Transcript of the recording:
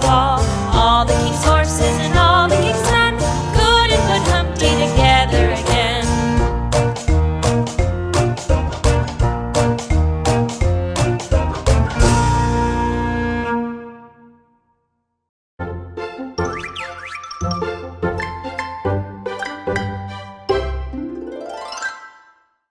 fly.